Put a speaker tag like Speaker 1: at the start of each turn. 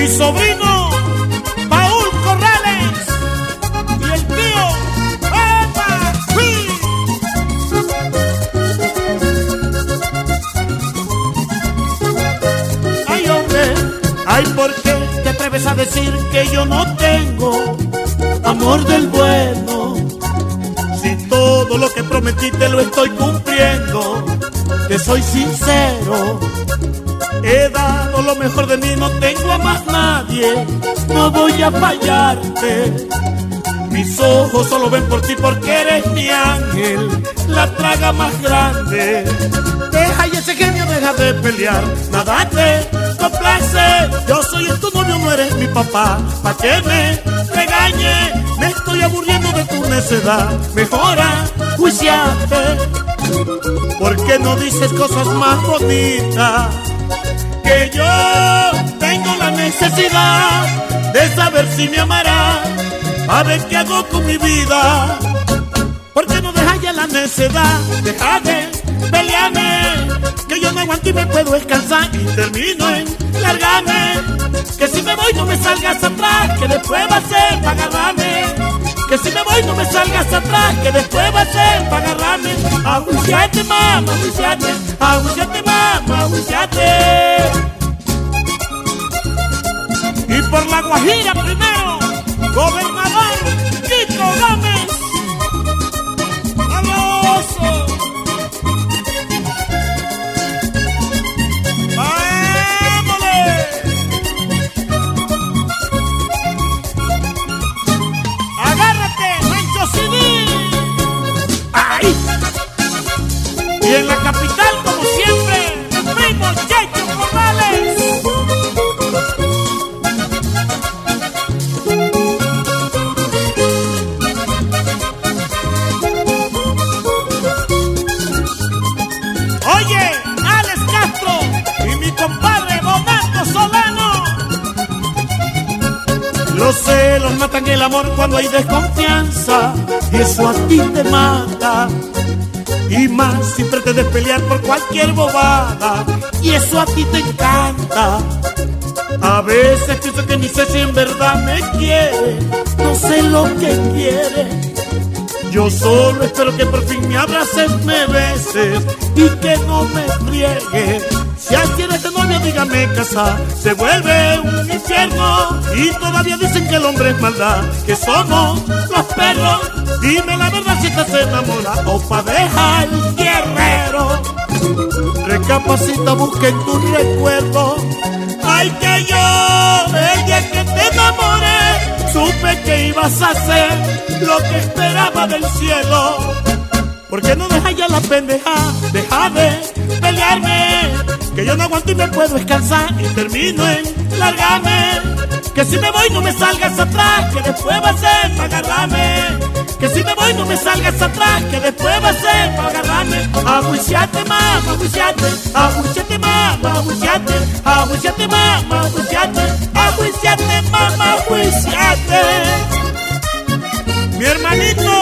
Speaker 1: mi sobrino Paul Corrales y el tío Epa Ay hombre, ay por qué te atreves a decir que yo no tengo amor del bueno. Si todo lo que prometí te lo estoy cumpliendo, te soy sincero. He dado lo mejor de mí, no tengo a más nadie, no voy a fallarte. Mis ojos solo ven por ti porque eres mi ángel, la traga más grande. Deja y ese genio deja de pelear, nada te complace. Yo soy tu novio, no eres mi papá, pa' que me regañe. Me estoy aburriendo de tu necedad, mejora juiciarte. ¿Por qué no dices cosas más bonitas? Que yo tengo la necesidad de saber si me amará, a ver qué hago con mi vida. ¿Por qué no dejas ya la necedad? Deja de pelearme, que yo no aguanto y me puedo descansar y termino en largarme. Que si me voy no me salgas atrás, que después va a ser para agarrarme. Si me voy no me salgas atrás, que después va a ser para agarrarme. Aguiciate, mamá, aguiciate, aguiciate, mamá, aguiciate. Y por la Guajira primero, gobernador Y en la capital, como siempre, mi primo Checho Corrales. Oye, Alex Castro y mi compadre Donato Solano. Los celos matan el amor cuando hay desconfianza y eso a ti te mata. Y más si pretendes pelear por cualquier bobada y eso a ti te encanta. A veces pienso que ni sé si en verdad me quiere, no sé lo que quiere. Yo solo espero que por fin me abraces, me beses y que no me friegues. Si así eres de novia, dígame casa, se vuelve un infierno. Y todavía dicen que el hombre es maldad, que somos los perros. Dime la verdad si estás enamorada o pa' dejar el guerrero. Recapacita, busca en tus recuerdos. Ay, que yo, el día que te enamoré, supe que ibas a hacer lo que esperaba del cielo. ¿Por qué no dejas ya la pendeja? Deja de pelearme. Que yo no aguanto y me puedo descansar y termino en largarme. Que si me voy no me salgas atrás, que después va a ser para agarrarme. Que si me voy no me salgas atrás, que después va a ser para agarrarme. Aguiciate, mamá, aguiciate, aguiciate, mamá, aguiciate, aguiciate, mamá, aguiciate, aguiciate, mamá, aguiciate. Mi hermanito